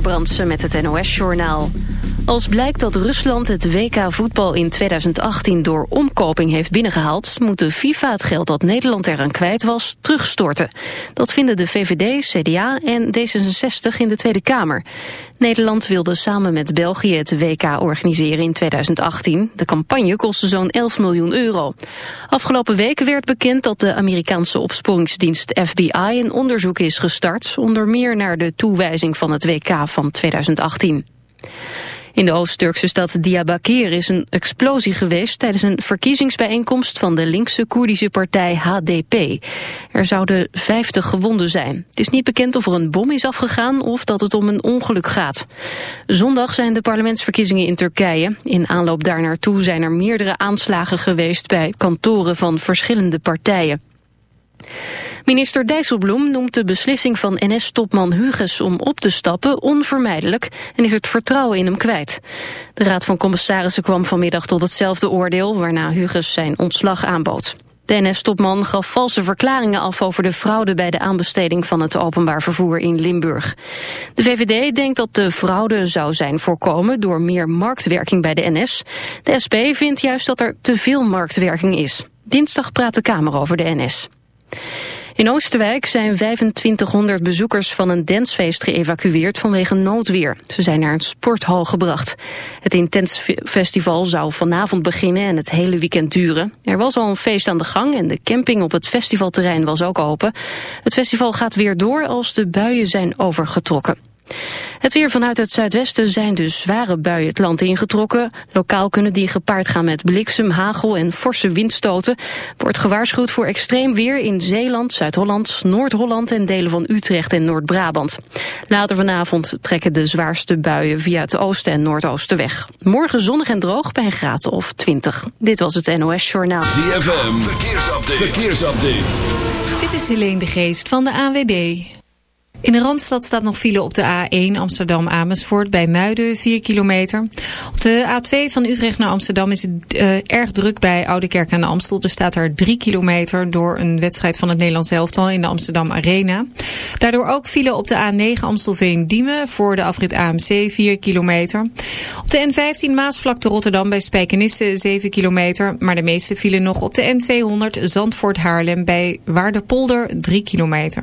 Brandsen met het NOS-journaal. Als blijkt dat Rusland het WK voetbal in 2018 door omkoping heeft binnengehaald... moet de FIFA het geld dat Nederland eraan kwijt was terugstorten. Dat vinden de VVD, CDA en D66 in de Tweede Kamer. Nederland wilde samen met België het WK organiseren in 2018. De campagne kostte zo'n 11 miljoen euro. Afgelopen weken werd bekend dat de Amerikaanse opsporingsdienst FBI een onderzoek is gestart... onder meer naar de toewijzing van het WK van 2018. In de Oost-Turkse stad Diyarbakir is een explosie geweest tijdens een verkiezingsbijeenkomst van de linkse Koerdische partij HDP. Er zouden 50 gewonden zijn. Het is niet bekend of er een bom is afgegaan of dat het om een ongeluk gaat. Zondag zijn de parlementsverkiezingen in Turkije. In aanloop daar naartoe zijn er meerdere aanslagen geweest bij kantoren van verschillende partijen. Minister Dijsselbloem noemt de beslissing van NS-topman Huges om op te stappen onvermijdelijk en is het vertrouwen in hem kwijt. De Raad van Commissarissen kwam vanmiddag tot hetzelfde oordeel waarna Huges zijn ontslag aanbood. De NS-topman gaf valse verklaringen af over de fraude bij de aanbesteding van het openbaar vervoer in Limburg. De VVD denkt dat de fraude zou zijn voorkomen door meer marktwerking bij de NS. De SP vindt juist dat er te veel marktwerking is. Dinsdag praat de Kamer over de NS. In Oosterwijk zijn 2500 bezoekers van een dansfeest geëvacueerd vanwege noodweer. Ze zijn naar een sporthal gebracht. Het Intens Festival zou vanavond beginnen en het hele weekend duren. Er was al een feest aan de gang en de camping op het festivalterrein was ook open. Het festival gaat weer door als de buien zijn overgetrokken. Het weer vanuit het zuidwesten zijn dus zware buien het land ingetrokken. Lokaal kunnen die gepaard gaan met bliksem, hagel en forse windstoten. Wordt gewaarschuwd voor extreem weer in Zeeland, Zuid-Holland, Noord-Holland en delen van Utrecht en Noord-Brabant. Later vanavond trekken de zwaarste buien via het oosten en noordoosten weg. Morgen zonnig en droog bij een graad of 20. Dit was het NOS Journaal. ZFM, verkeersupdate. verkeersupdate. Dit is Helene de Geest van de ANWB. In de Randstad staat nog file op de A1 Amsterdam-Amersfoort bij Muiden 4 kilometer. Op de A2 van Utrecht naar Amsterdam is het uh, erg druk bij Oudekerk aan de Amstel. Er staat er 3 kilometer door een wedstrijd van het Nederlands elftal in de Amsterdam Arena. Daardoor ook file op de A9 Amstelveen-Diemen voor de afrit AMC 4 kilometer. Op de N15 Maasvlakte Rotterdam bij Spijkenisse 7 kilometer. Maar de meeste file nog op de N200 Zandvoort-Haarlem bij Waarderpolder 3 kilometer.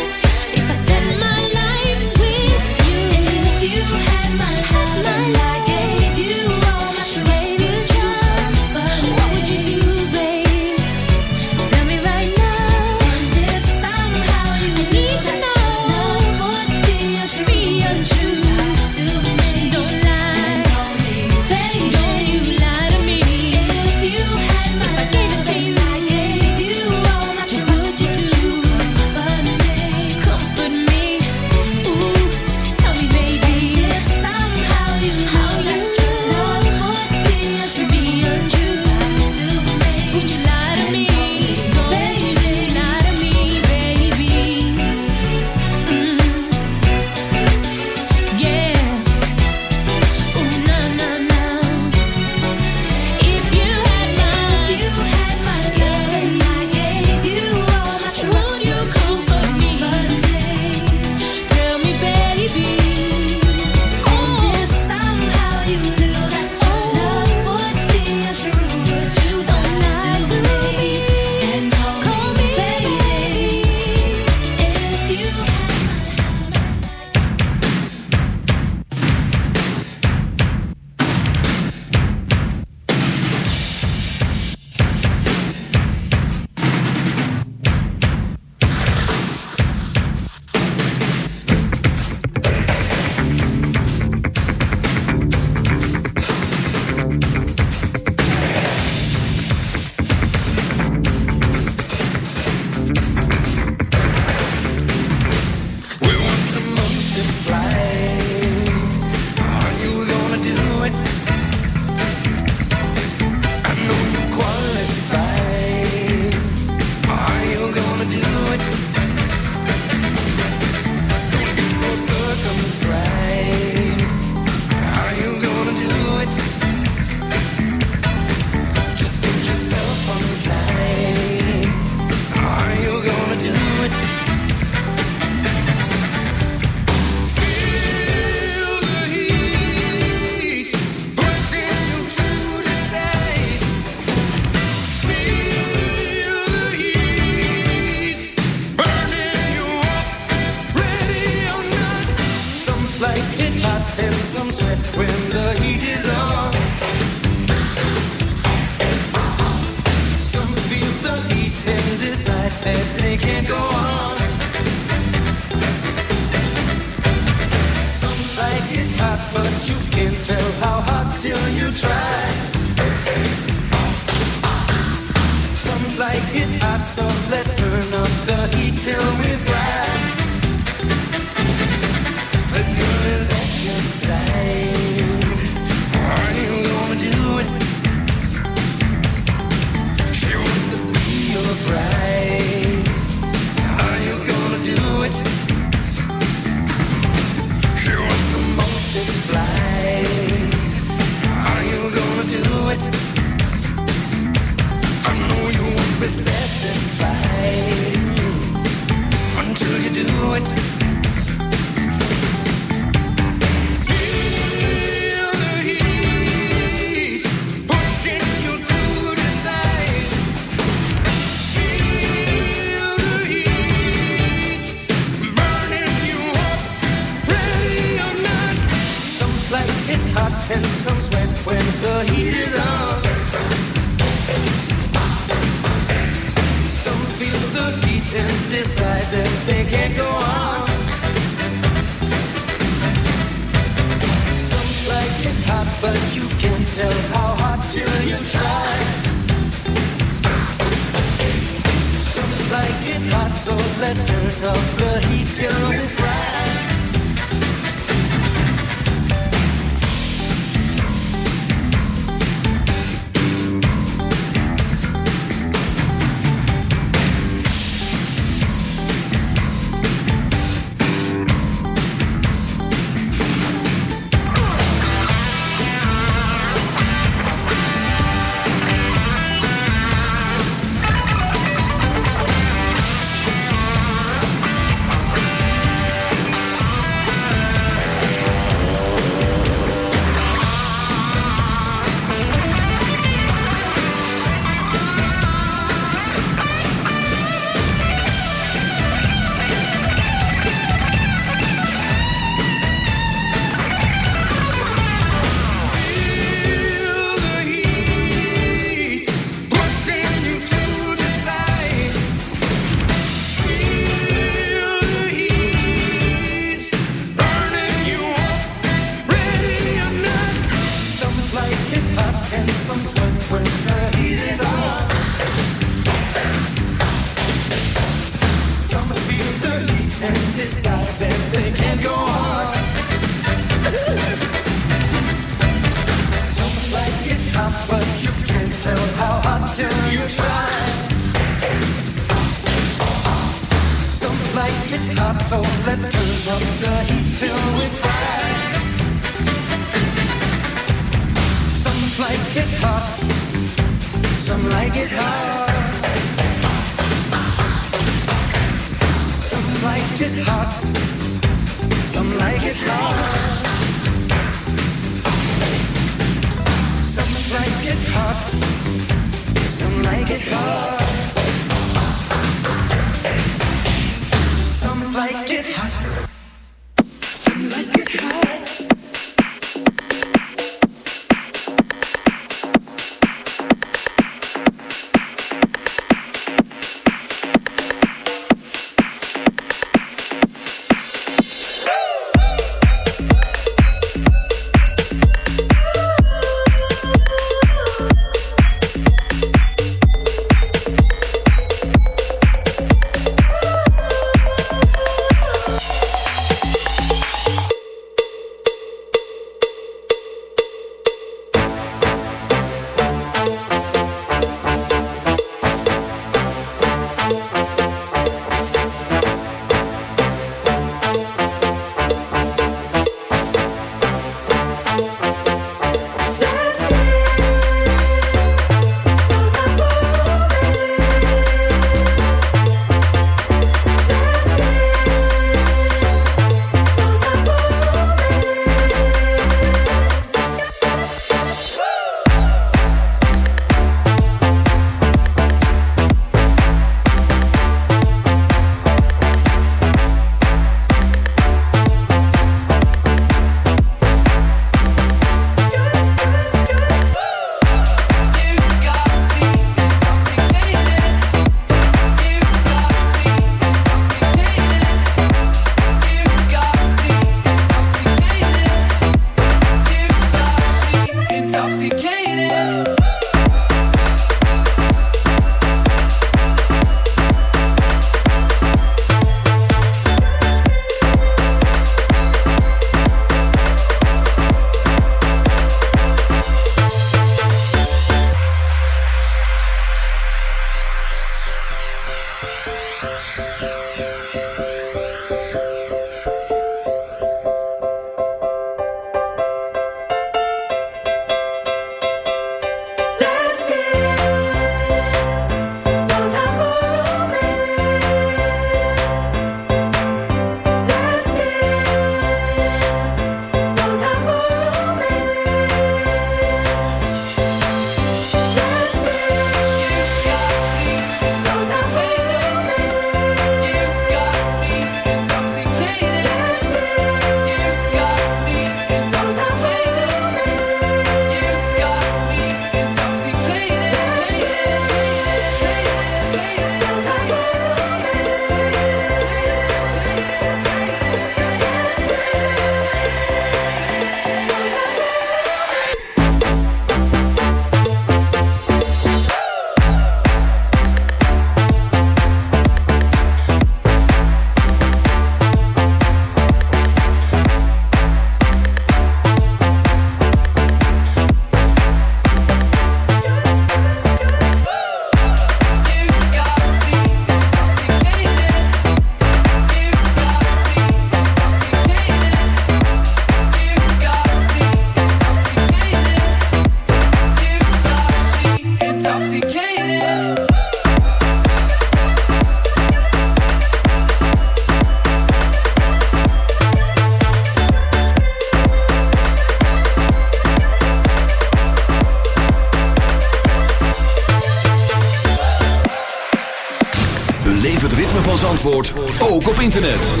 Internet.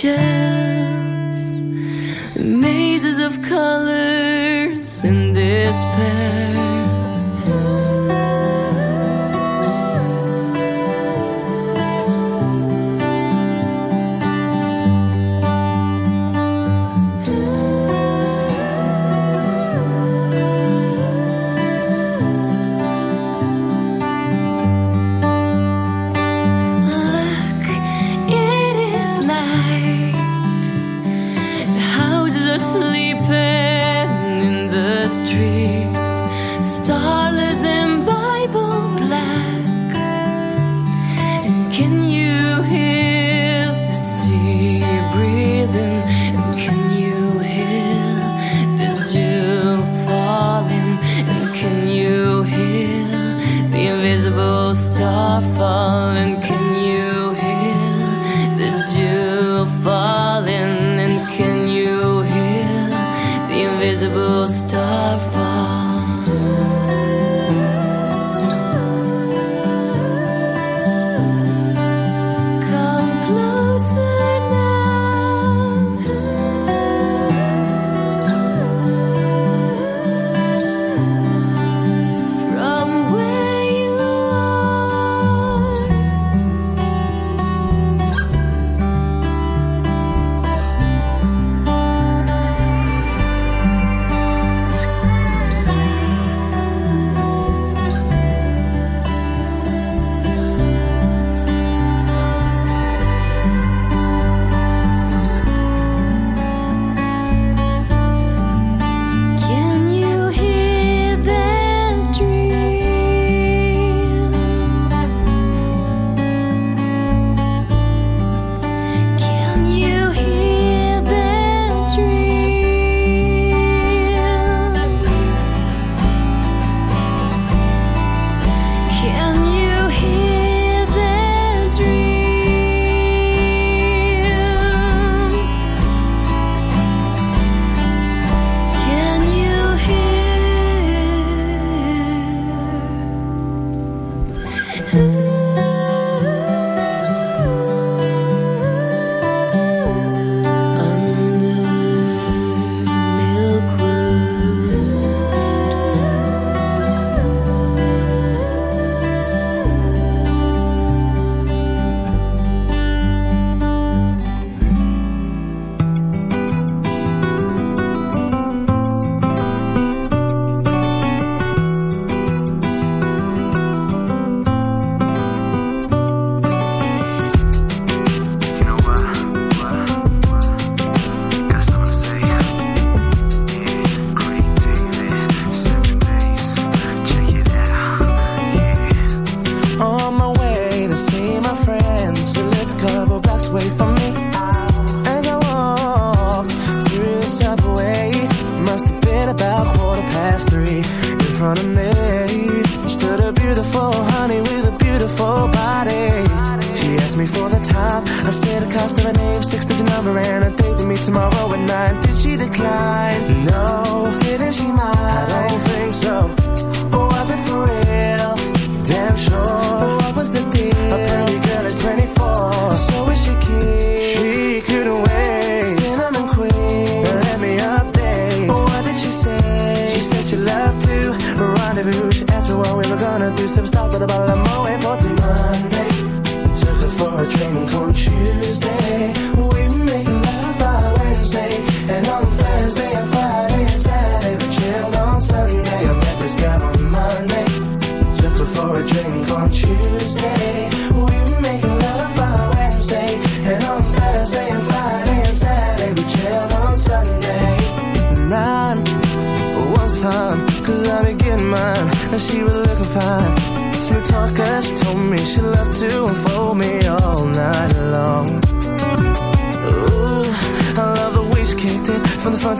pictures, mazes of colors and despair.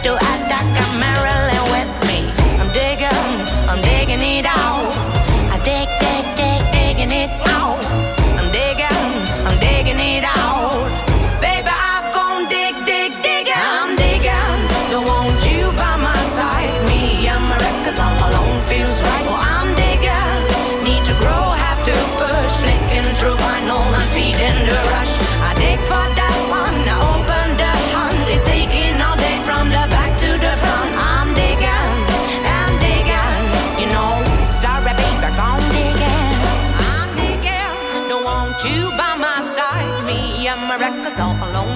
To attack merrily